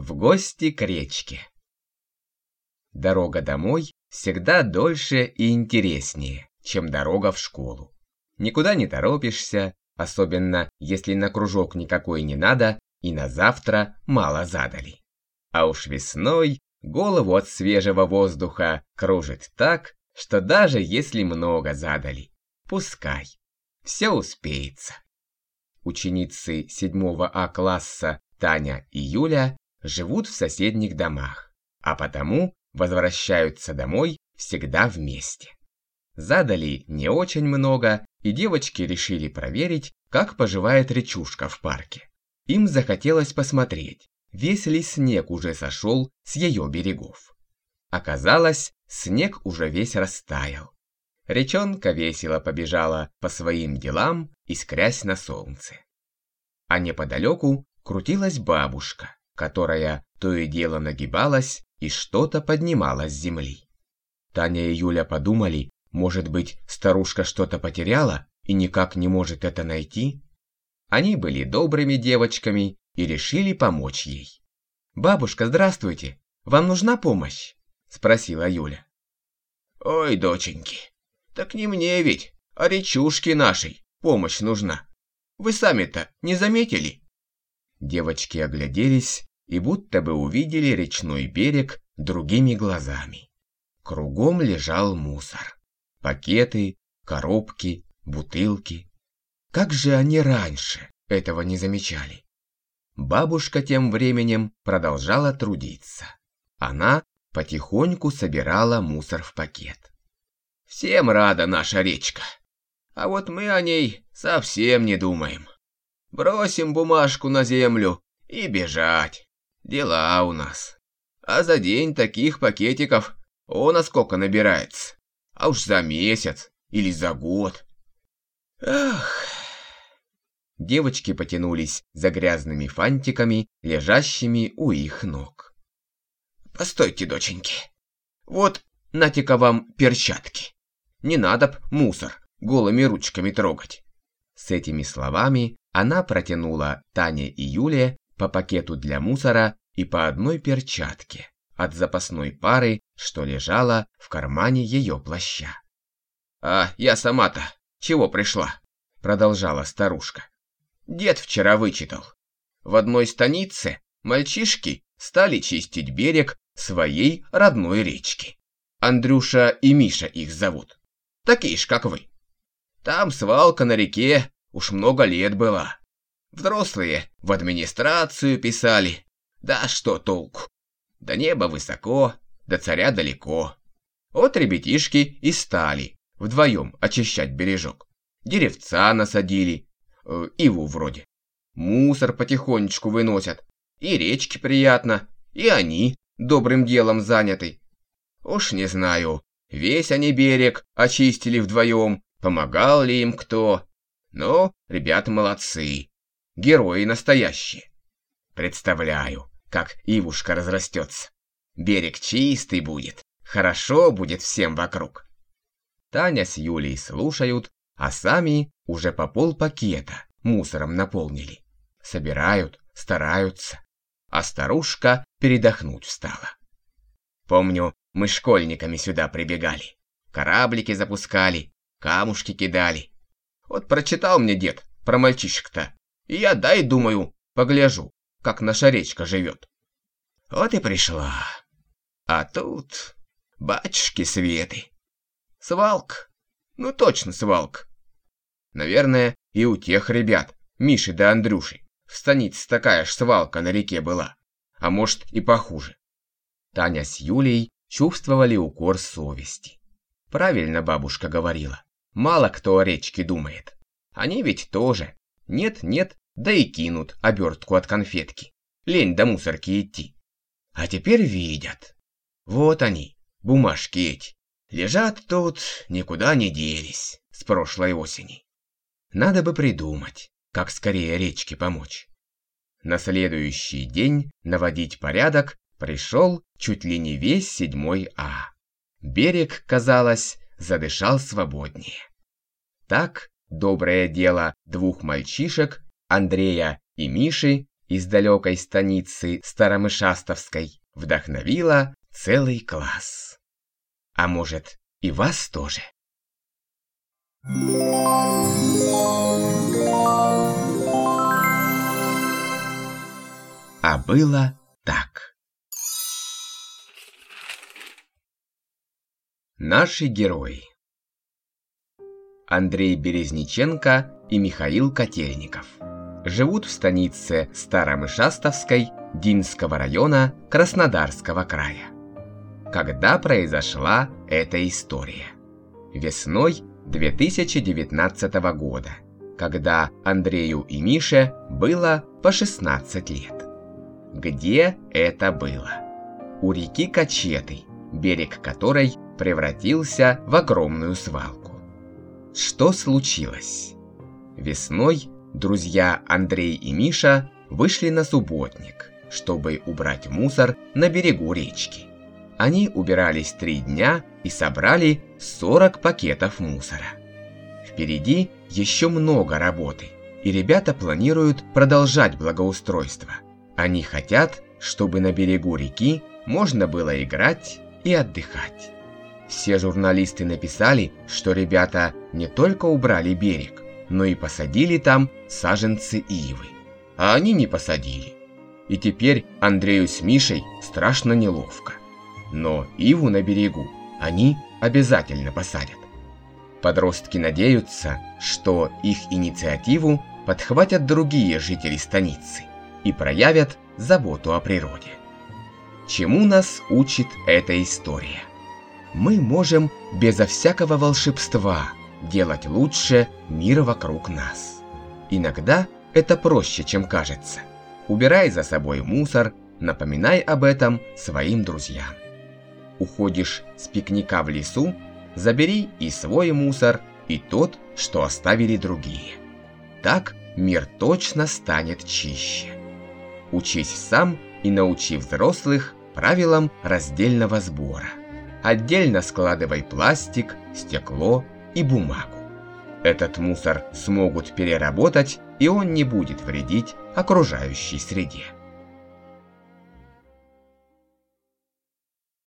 в гости к речке. Дорога домой всегда дольше и интереснее, чем дорога в школу. Никуда не торопишься, особенно если на кружок никакой не надо и на завтра мало задали. А уж весной голову от свежего воздуха кружит так, что даже если много задали, пускай, все успеется. Ученицы 7 А класса Таня и Юля живут в соседних домах, а потому возвращаются домой всегда вместе. Задали не очень много, и девочки решили проверить, как поживает речушка в парке. Им захотелось посмотреть, весь ли снег уже сошел с ее берегов. Оказалось, снег уже весь растаял. Речонка весело побежала по своим делам, искрясь на солнце. А неподалеку крутилась бабушка, которая то и дело нагибалась и что-то поднимала с земли. Таня и Юля подумали, может быть, старушка что-то потеряла и никак не может это найти? Они были добрыми девочками и решили помочь ей. «Бабушка, здравствуйте! Вам нужна помощь?» – спросила Юля. «Ой, доченьки, так не мне ведь, а речушке нашей помощь нужна. Вы сами-то не заметили?» Девочки огляделись и будто бы увидели речной берег другими глазами. Кругом лежал мусор. Пакеты, коробки, бутылки. Как же они раньше этого не замечали? Бабушка тем временем продолжала трудиться. Она потихоньку собирала мусор в пакет. «Всем рада наша речка, а вот мы о ней совсем не думаем. Бросим бумажку на землю и бежать. Дела у нас. А за день таких пакетиков о насколько набирается. А уж за месяц или за год. Ах... Девочки потянулись за грязными фантиками, лежащими у их ног. «Постойте, доченьки. Вот, нате-ка вам перчатки. Не надо б мусор голыми ручками трогать». С этими словами она протянула Тане и Юле по пакету для мусора и по одной перчатке от запасной пары, что лежала в кармане ее плаща. «А я сама-то чего пришла?» продолжала старушка. Дед вчера вычитал. В одной станице мальчишки стали чистить берег своей родной речки. Андрюша и Миша их зовут. Такие ж, как вы. Там свалка на реке уж много лет была. Взрослые в администрацию писали. Да что толку? До неба высоко, до царя далеко. Вот ребятишки и стали вдвоем очищать бережок. Деревца насадили, э, иву вроде. Мусор потихонечку выносят. И речки приятно, и они добрым делом заняты. Уж не знаю, весь они берег очистили вдвоем, помогал ли им кто. Но ребята молодцы, герои настоящие. Представляю, как ивушка разрастется. Берег чистый будет, хорошо будет всем вокруг. Таня с Юлей слушают, а сами уже по пол пакета мусором наполнили. Собирают, стараются. А старушка передохнуть встала. Помню, мы школьниками сюда прибегали. Кораблики запускали, камушки кидали. Вот прочитал мне дед про мальчишек-то. И я дай, думаю, погляжу, как наша речка живет. Вот и пришла. А тут батюшки Светы. Свалка. Ну точно свалка. Наверное, и у тех ребят, Миши да Андрюши, в станице такая ж свалка на реке была. А может и похуже. Таня с Юлей чувствовали укор совести. Правильно бабушка говорила. Мало кто о речке думает. Они ведь тоже. Нет-нет, да и кинут обертку от конфетки. Лень до мусорки идти. А теперь видят. Вот они, бумажки эти. Лежат тут, никуда не делись с прошлой осени. Надо бы придумать, как скорее речке помочь. На следующий день наводить порядок пришел чуть ли не весь седьмой А. Берег, казалось, задышал свободнее. Так доброе дело двух мальчишек, Андрея и Миши, из далекой станицы Старомышастовской вдохновила целый класс. А может, и вас тоже? А было так. Наши герои. Андрей Березниченко и Михаил Котельников живут в станице Старомышастовской Динского района Краснодарского края. Когда произошла эта история? Весной 2019 года, когда Андрею и Мише было по 16 лет. Где это было? У реки Качеты, берег которой превратился в огромную свалку. Что случилось? Весной друзья Андрей и Миша вышли на субботник, чтобы убрать мусор на берегу речки. Они убирались три дня и собрали 40 пакетов мусора. Впереди еще много работы, и ребята планируют продолжать благоустройство. Они хотят, чтобы на берегу реки можно было играть и отдыхать. Все журналисты написали, что ребята не только убрали берег, но и посадили там саженцы ивы. А они не посадили. И теперь Андрею с Мишей страшно неловко. Но иву на берегу они обязательно посадят. Подростки надеются, что их инициативу подхватят другие жители станицы и проявят заботу о природе. Чему нас учит эта история? Мы можем безо всякого волшебства делать лучше мир вокруг нас. Иногда это проще, чем кажется. Убирай за собой мусор, напоминай об этом своим друзьям. Уходишь с пикника в лесу, забери и свой мусор, и тот, что оставили другие. Так мир точно станет чище. Учись сам и научи взрослых правилам раздельного сбора. Отдельно складывай пластик, стекло и бумагу. Этот мусор смогут переработать, и он не будет вредить окружающей среде.